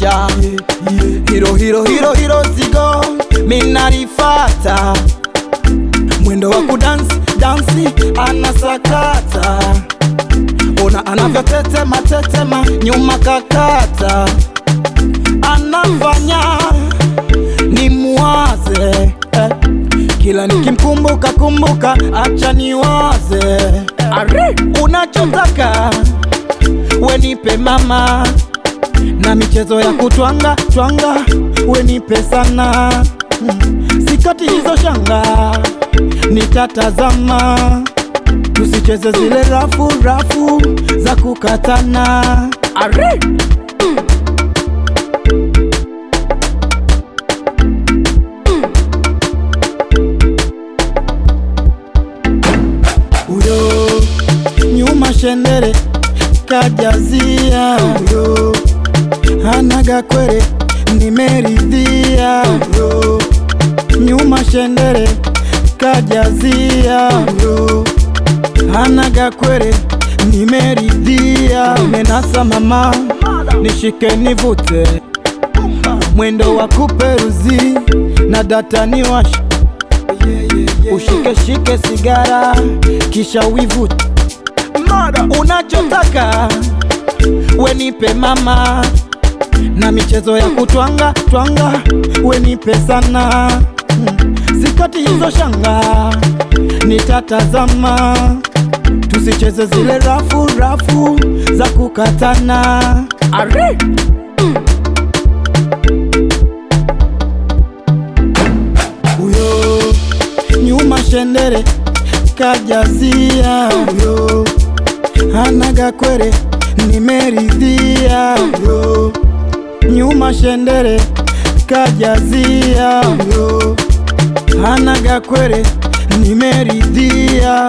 maisha. Hiro hiro hiro hiro zigo minarifata mwendo wa kudansi dansi anasakata. Ona anavyotetema tetema nyuma kakata. Anafanya ni muwaze. Kila nikimkumbuka kumbuka acha niwaze. Unachotaka wenipe mama na michezo ya kutwanga twanga. We nipe sana Mm, sikati hizo shanga. Nitatazama, tusicheze zile rafu rafu za kukatana. Ari. Uyo nyuma shendere kajazia uyo hana gakwere nimeridhia. Nyuma shendere kajazia. Hana gakwere nimeridhia. Menasa mama nishike nivute. Mwendo wa kuperuzi na data ni wash. Ushike shike sigara kisha wivute unachotaka wenipe mama na michezo ya kutwanga twanga wenipe sana Mm, sikati hizo shanga nitatazama. Tusicheze zile rafu rafu za kukatana. Ari. Uyo nyuma shendere kajazia. Uyo hana gakwere nimeridhia. Uyo nyuma shendere kajazia hana gakwere nimeridhia